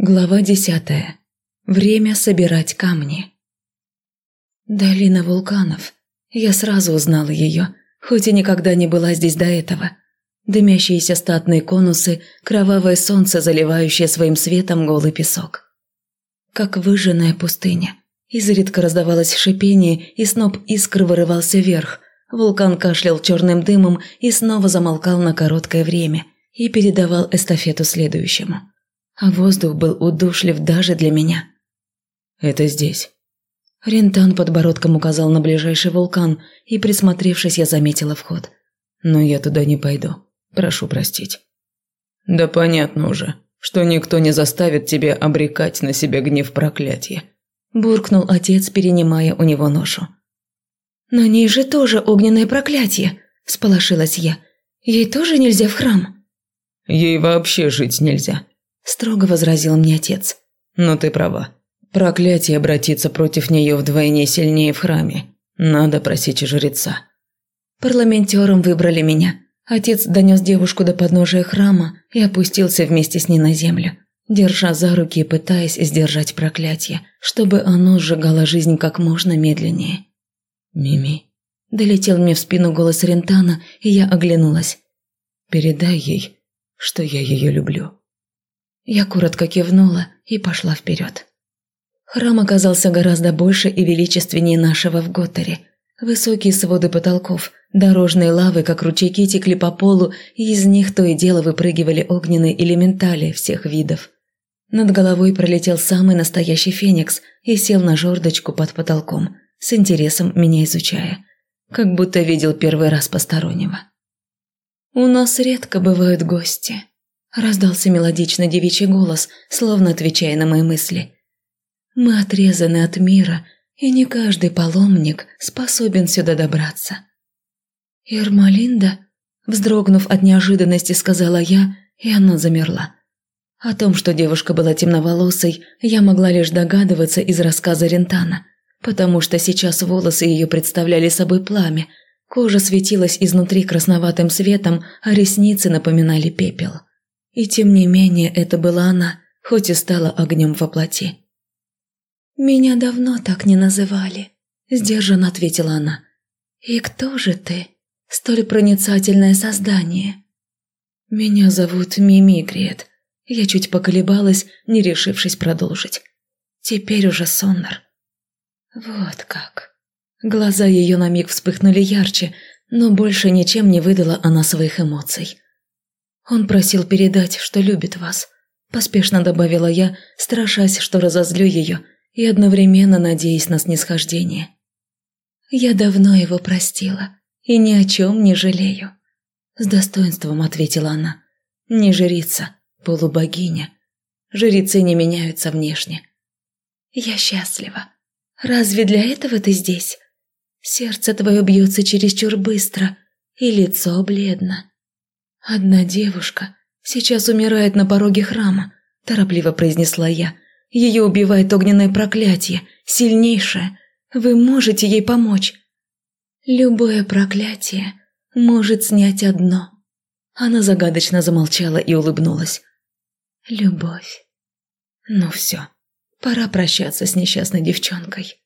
Глава десятая. Время собирать камни. Долина вулканов. Я сразу узнала ее, хоть и никогда не была здесь до этого. Дымящиеся статные конусы, кровавое солнце, заливающее своим светом голый песок. Как выжженная пустыня. Изредка раздавалось шипение, и сноп искр вырывался вверх. Вулкан кашлял черным дымом и снова замолкал на короткое время и передавал эстафету следующему а воздух был удушлив даже для меня. «Это здесь». Рентан подбородком указал на ближайший вулкан, и, присмотревшись, я заметила вход. «Но я туда не пойду. Прошу простить». «Да понятно уже, что никто не заставит тебя обрекать на себя гнев проклятия», – буркнул отец, перенимая у него ношу. «На ней же тоже огненное проклятие», – сполошилась я. «Ей тоже нельзя в храм?» «Ей вообще жить нельзя», строго возразил мне отец. Но ты права. Проклятие обратится против нее вдвойне сильнее в храме. Надо просить жреца. Парламентером выбрали меня. Отец донес девушку до подножия храма и опустился вместе с ней на землю, держа за руки и пытаясь сдержать проклятие, чтобы оно сжигало жизнь как можно медленнее. «Мими», – долетел мне в спину голос Рентана, и я оглянулась. «Передай ей, что я ее люблю». Я коротко кивнула и пошла вперед. Храм оказался гораздо больше и величественнее нашего в Готтере. Высокие своды потолков, дорожные лавы, как ручейки, текли по полу, и из них то и дело выпрыгивали огненные элементали всех видов. Над головой пролетел самый настоящий феникс и сел на жердочку под потолком, с интересом меня изучая, как будто видел первый раз постороннего. «У нас редко бывают гости», Раздался мелодичный девичий голос, словно отвечая на мои мысли. «Мы отрезаны от мира, и не каждый паломник способен сюда добраться». «Ермалинда?» Вздрогнув от неожиданности, сказала я, и она замерла. О том, что девушка была темноволосой, я могла лишь догадываться из рассказа Рентана, потому что сейчас волосы ее представляли собой пламя, кожа светилась изнутри красноватым светом, а ресницы напоминали пепел. И тем не менее это была она, хоть и стала огнем во плоти. «Меня давно так не называли», – сдержанно ответила она. «И кто же ты, столь проницательное создание?» «Меня зовут Мимигриет». Я чуть поколебалась, не решившись продолжить. Теперь уже Соннер. Вот как. Глаза ее на миг вспыхнули ярче, но больше ничем не выдала она своих эмоций. «Он просил передать, что любит вас», – поспешно добавила я, страшась, что разозлю ее, и одновременно надеясь на снисхождение. «Я давно его простила и ни о чем не жалею», – с достоинством ответила она. «Не жрица, полубогиня. Жрецы не меняются внешне». «Я счастлива. Разве для этого ты здесь? Сердце твое бьется чересчур быстро, и лицо бледно. «Одна девушка сейчас умирает на пороге храма», – торопливо произнесла я. «Ее убивает огненное проклятие, сильнейшее. Вы можете ей помочь?» «Любое проклятие может снять одно». Она загадочно замолчала и улыбнулась. «Любовь». «Ну все, пора прощаться с несчастной девчонкой».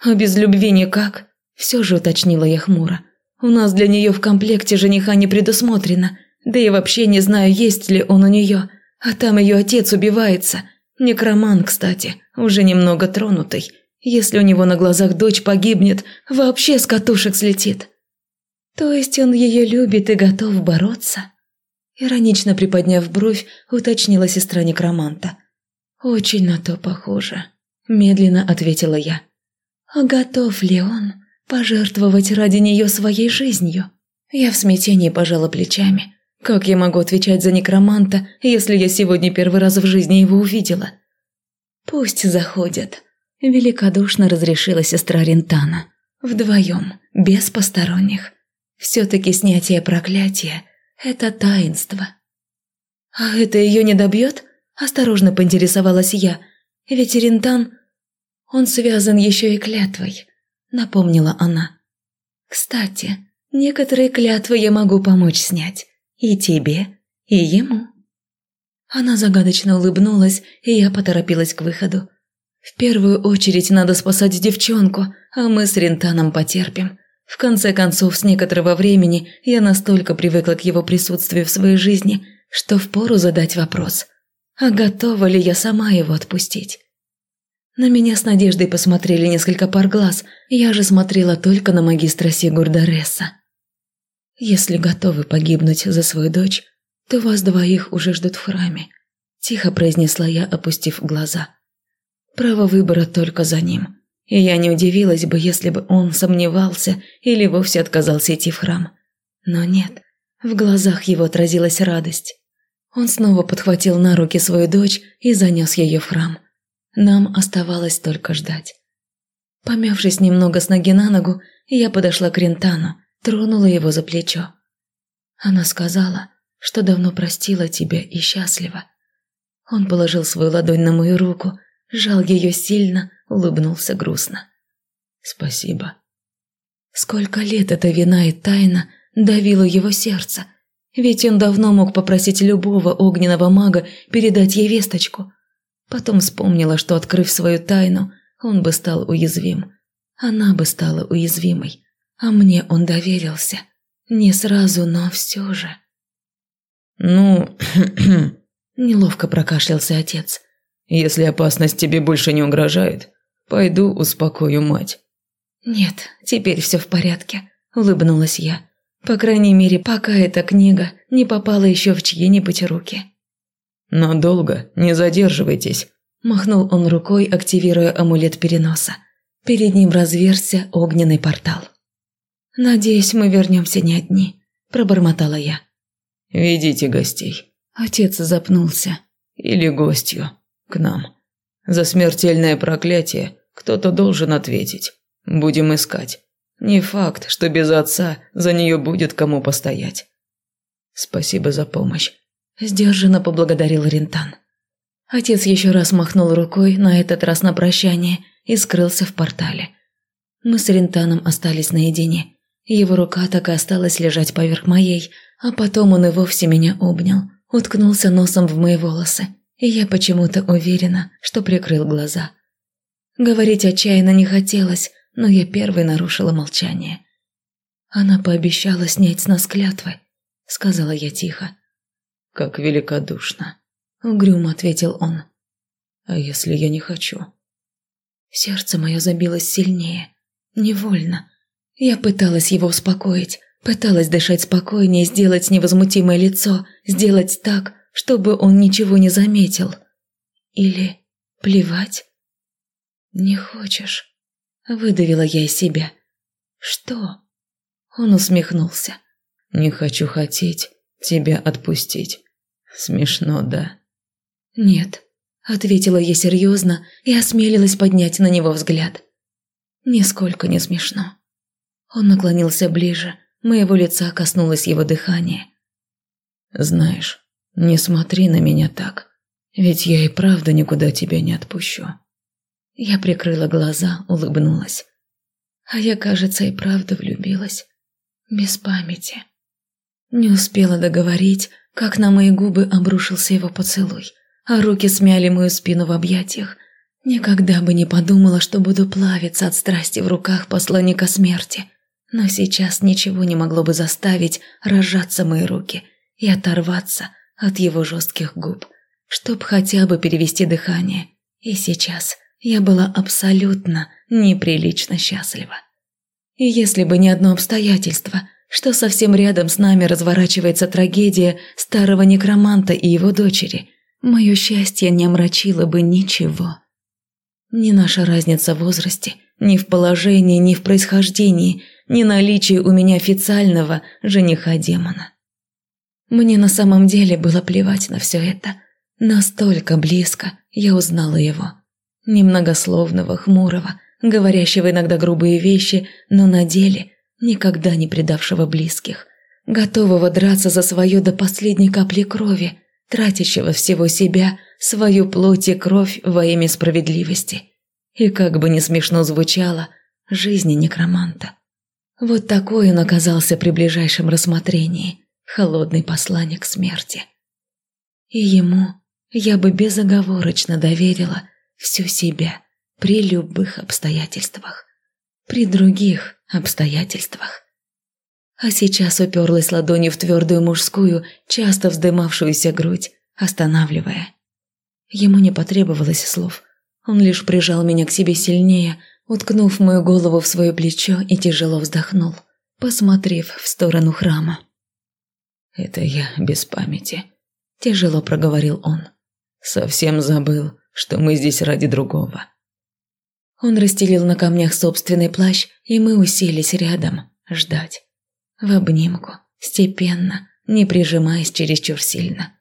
«А без любви никак?» – все же уточнила я хмуро. У нас для нее в комплекте жениха не предусмотрено, да и вообще не знаю, есть ли он у нее. А там ее отец убивается. Некроман, кстати, уже немного тронутый. Если у него на глазах дочь погибнет, вообще с катушек слетит. То есть он ее любит и готов бороться? Иронично приподняв бровь, уточнила сестра некроманта. «Очень на то похоже», – медленно ответила я. «А готов ли он?» Пожертвовать ради нее своей жизнью? Я в смятении пожала плечами. Как я могу отвечать за некроманта, если я сегодня первый раз в жизни его увидела? Пусть заходят. Великодушно разрешила сестра Рентана. Вдвоем, без посторонних. Все-таки снятие проклятия – это таинство. А это ее не добьет? Осторожно поинтересовалась я. Ведь Рентан, он связан еще и клятвой напомнила она. «Кстати, некоторые клятвы я могу помочь снять. И тебе, и ему». Она загадочно улыбнулась, и я поторопилась к выходу. В первую очередь надо спасать девчонку, а мы с Рентаном потерпим. В конце концов, с некоторого времени я настолько привыкла к его присутствию в своей жизни, что впору задать вопрос, а готова ли я сама его отпустить? На меня с надеждой посмотрели несколько пар глаз, я же смотрела только на магистра Сигурда «Если готовы погибнуть за свою дочь, то вас двоих уже ждут в храме», – тихо произнесла я, опустив глаза. «Право выбора только за ним, и я не удивилась бы, если бы он сомневался или вовсе отказался идти в храм. Но нет, в глазах его отразилась радость. Он снова подхватил на руки свою дочь и занес ее в храм. Нам оставалось только ждать. Помявшись немного с ноги на ногу, я подошла к Рентану, тронула его за плечо. Она сказала, что давно простила тебя и счастлива. Он положил свою ладонь на мою руку, сжал ее сильно, улыбнулся грустно. «Спасибо». Сколько лет эта вина и тайна давила его сердце, ведь он давно мог попросить любого огненного мага передать ей весточку. Потом вспомнила, что, открыв свою тайну, он бы стал уязвим. Она бы стала уязвимой. А мне он доверился. Не сразу, но все же. «Ну...» Неловко прокашлялся отец. «Если опасность тебе больше не угрожает, пойду успокою мать». «Нет, теперь все в порядке», — улыбнулась я. По крайней мере, пока эта книга не попала еще в чьи-нибудь руки. «Но долго не задерживайтесь», – махнул он рукой, активируя амулет переноса. Перед ним разверзся огненный портал. «Надеюсь, мы вернемся не одни», – пробормотала я. «Ведите гостей». Отец запнулся. «Или гостью. К нам. За смертельное проклятие кто-то должен ответить. Будем искать. Не факт, что без отца за нее будет кому постоять. Спасибо за помощь. Сдержанно поблагодарил Рентан. Отец еще раз махнул рукой, на этот раз на прощание, и скрылся в портале. Мы с Рентаном остались наедине. Его рука так и осталась лежать поверх моей, а потом он и вовсе меня обнял, уткнулся носом в мои волосы, и я почему-то уверена, что прикрыл глаза. Говорить отчаянно не хотелось, но я первой нарушила молчание. «Она пообещала снять с нас клятвы», — сказала я тихо. «Как великодушно», — угрюмо ответил он. «А если я не хочу?» Сердце мое забилось сильнее, невольно. Я пыталась его успокоить, пыталась дышать спокойнее, сделать невозмутимое лицо, сделать так, чтобы он ничего не заметил. Или плевать? «Не хочешь?» Выдавила я из себя. «Что?» Он усмехнулся. «Не хочу хотеть тебя отпустить. Смешно, да?» «Нет», — ответила я серьезно и осмелилась поднять на него взгляд. «Нисколько не смешно». Он наклонился ближе, моего лица коснулось его дыхания. «Знаешь, не смотри на меня так, ведь я и правда никуда тебя не отпущу». Я прикрыла глаза, улыбнулась. А я, кажется, и правда влюбилась. Без памяти. Не успела договорить, как на мои губы обрушился его поцелуй, а руки смяли мою спину в объятиях. Никогда бы не подумала, что буду плавиться от страсти в руках посланника смерти. Но сейчас ничего не могло бы заставить разжаться мои руки и оторваться от его жестких губ, чтоб хотя бы перевести дыхание. И сейчас я была абсолютно неприлично счастлива. И если бы не одно обстоятельство, что совсем рядом с нами разворачивается трагедия старого некроманта и его дочери, мое счастье не омрачило бы ничего. Ни наша разница в возрасте, ни в положении, ни в происхождении, ни наличие у меня официального жениха-демона. Мне на самом деле было плевать на все это. Настолько близко я узнала его немногословного, хмурого, говорящего иногда грубые вещи, но на деле никогда не предавшего близких, готового драться за свое до последней капли крови, тратящего всего себя, свою плоть и кровь во имя справедливости. И как бы ни смешно звучало, жизни некроманта. Вот такой он оказался при ближайшем рассмотрении, холодный посланник смерти. И ему я бы безоговорочно доверила всю себя при любых обстоятельствах, при других обстоятельствах. А сейчас уперлась ладонью в твердую мужскую, часто вздымавшуюся грудь, останавливая. Ему не потребовалось слов. Он лишь прижал меня к себе сильнее, уткнув мою голову в свое плечо и тяжело вздохнул, посмотрев в сторону храма. «Это я без памяти», – тяжело проговорил он. Совсем забыл, что мы здесь ради другого. Он расстелил на камнях собственный плащ, и мы уселись рядом, ждать. В обнимку, степенно, не прижимаясь чересчур сильно.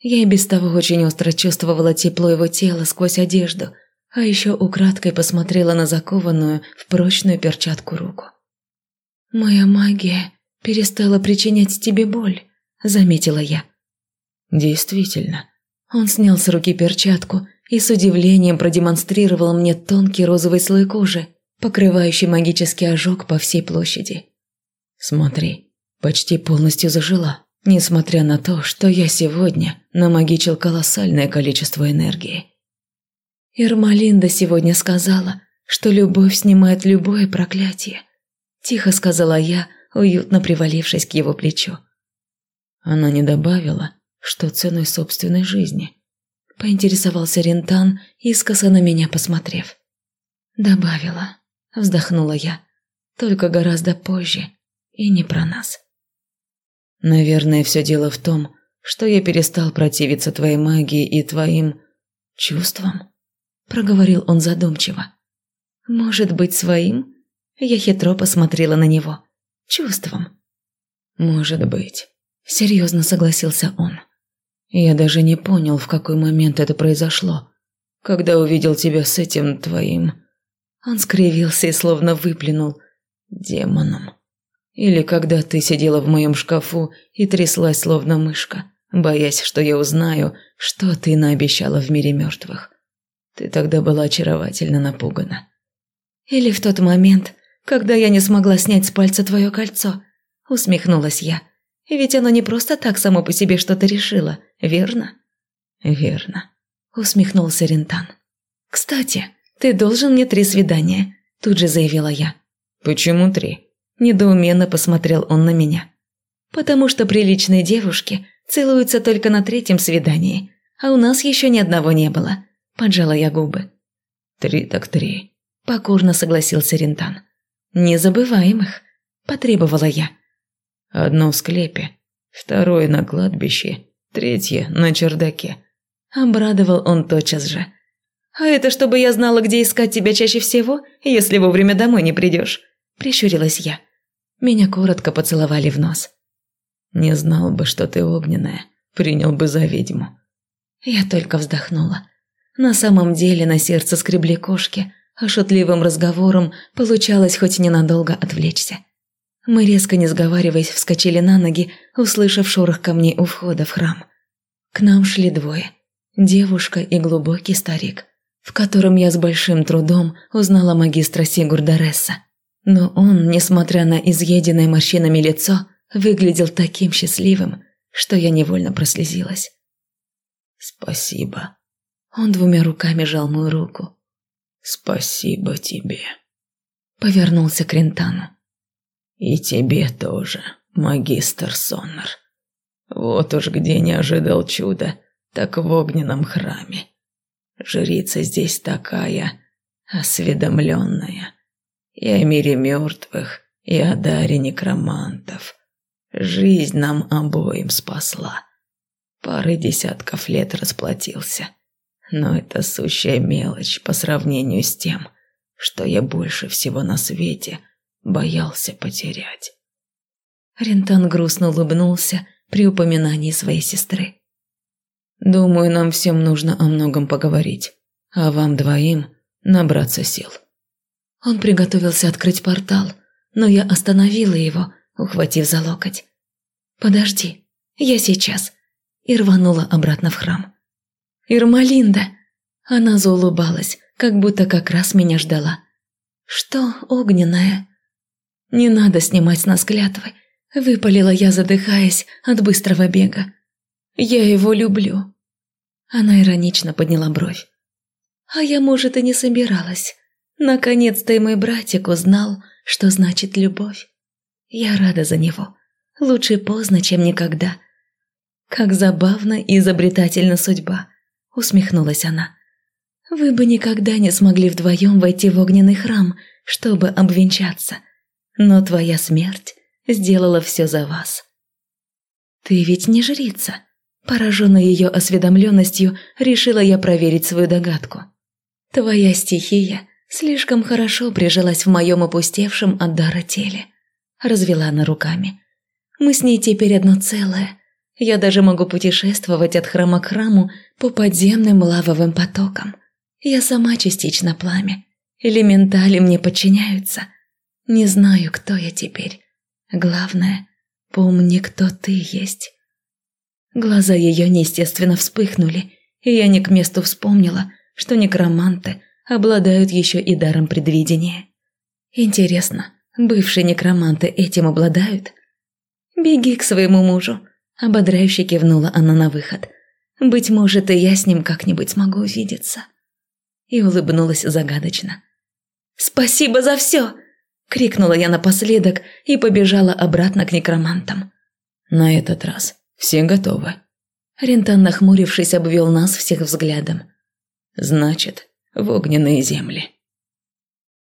Я и без того очень остро чувствовала тепло его тела сквозь одежду, а еще украдкой посмотрела на закованную в прочную перчатку руку. «Моя магия перестала причинять тебе боль», – заметила я. «Действительно, он снял с руки перчатку и с удивлением продемонстрировал мне тонкий розовый слой кожи, покрывающий магический ожог по всей площади. «Смотри, почти полностью зажила, несмотря на то, что я сегодня намагичил колоссальное количество энергии». Ирмалинда сегодня сказала, что любовь снимает любое проклятие. Тихо сказала я, уютно привалившись к его плечу. Она не добавила, что ценой собственной жизни? Поинтересовался Рентан, искоса на меня посмотрев. Добавила, вздохнула я, только гораздо позже и не про нас. Наверное, все дело в том, что я перестал противиться твоей магии и твоим чувствам, проговорил он задумчиво. Может быть, своим? Я хитро посмотрела на него. Чувством. Может быть, серьезно согласился он. Я даже не понял, в какой момент это произошло. Когда увидел тебя с этим твоим... Он скривился и словно выплюнул. Демоном. Или когда ты сидела в моем шкафу и тряслась, словно мышка, боясь, что я узнаю, что ты наобещала в мире мертвых. Ты тогда была очаровательно напугана. Или в тот момент, когда я не смогла снять с пальца твое кольцо, усмехнулась я. Ведь оно не просто так само по себе что-то решило, верно?» «Верно», – усмехнулся Рентан. «Кстати, ты должен мне три свидания», – тут же заявила я. «Почему три?» – недоуменно посмотрел он на меня. «Потому что приличные девушки целуются только на третьем свидании, а у нас еще ни одного не было», – поджала я губы. «Три так три», – покорно согласился Рентан. «Незабываемых», – потребовала я. Одно в склепе, второе на кладбище, третье на чердаке. Обрадовал он тотчас же. «А это чтобы я знала, где искать тебя чаще всего, если вовремя домой не придешь», – прищурилась я. Меня коротко поцеловали в нос. «Не знал бы, что ты огненная, принял бы за ведьму». Я только вздохнула. На самом деле на сердце скребли кошки, а шутливым разговором получалось хоть ненадолго отвлечься. Мы резко не сговариваясь вскочили на ноги, услышав шорох камней у входа в храм. К нам шли двое. Девушка и глубокий старик, в котором я с большим трудом узнала магистра Сигурда Ресса. Но он, несмотря на изъеденное морщинами лицо, выглядел таким счастливым, что я невольно прослезилась. «Спасибо». Он двумя руками жал мою руку. «Спасибо тебе». Повернулся к Рентану. И тебе тоже, магистр Соннер. Вот уж где не ожидал чуда, так в огненном храме. Жрица здесь такая осведомленная. И о мире мертвых, и о даре некромантов. Жизнь нам обоим спасла. Пары десятков лет расплатился. Но это сущая мелочь по сравнению с тем, что я больше всего на свете – боялся потерять. Рентан грустно улыбнулся при упоминании своей сестры. «Думаю, нам всем нужно о многом поговорить, а вам двоим набраться сил». Он приготовился открыть портал, но я остановила его, ухватив за локоть. «Подожди, я сейчас», и рванула обратно в храм. «Ирмалинда!» Она заулыбалась, как будто как раз меня ждала. «Что огненная?» «Не надо снимать с нас клятвы», – выпалила я, задыхаясь от быстрого бега. «Я его люблю». Она иронично подняла бровь. А я, может, и не собиралась. Наконец-то и мой братик узнал, что значит любовь. Я рада за него. Лучше поздно, чем никогда. Как забавно и изобретательна судьба, усмехнулась она. Вы бы никогда не смогли вдвоем войти в огненный храм, чтобы обвенчаться. Но твоя смерть сделала все за вас. Ты ведь не жрица. Пораженная ее осведомленностью, решила я проверить свою догадку. Твоя стихия слишком хорошо прижилась в моем опустевшем от дара теле. Развела она руками. Мы с ней теперь одно целое. Я даже могу путешествовать от храма к храму по подземным лавовым потокам. Я сама частично пламя. Элементали мне подчиняются. Не знаю, кто я теперь. Главное, помни, кто ты есть. Глаза ее неестественно вспыхнули, и я не к месту вспомнила, что некроманты обладают еще и даром предвидения. Интересно, бывшие некроманты этим обладают? «Беги к своему мужу», – ободряюще кивнула она на выход. «Быть может, и я с ним как-нибудь смогу увидеться». И улыбнулась загадочно. «Спасибо за все!» – крикнула я напоследок и побежала обратно к некромантам. «На этот раз все готовы». Рентан, нахмурившись, обвел нас всех взглядом. Значит, в огненные земли.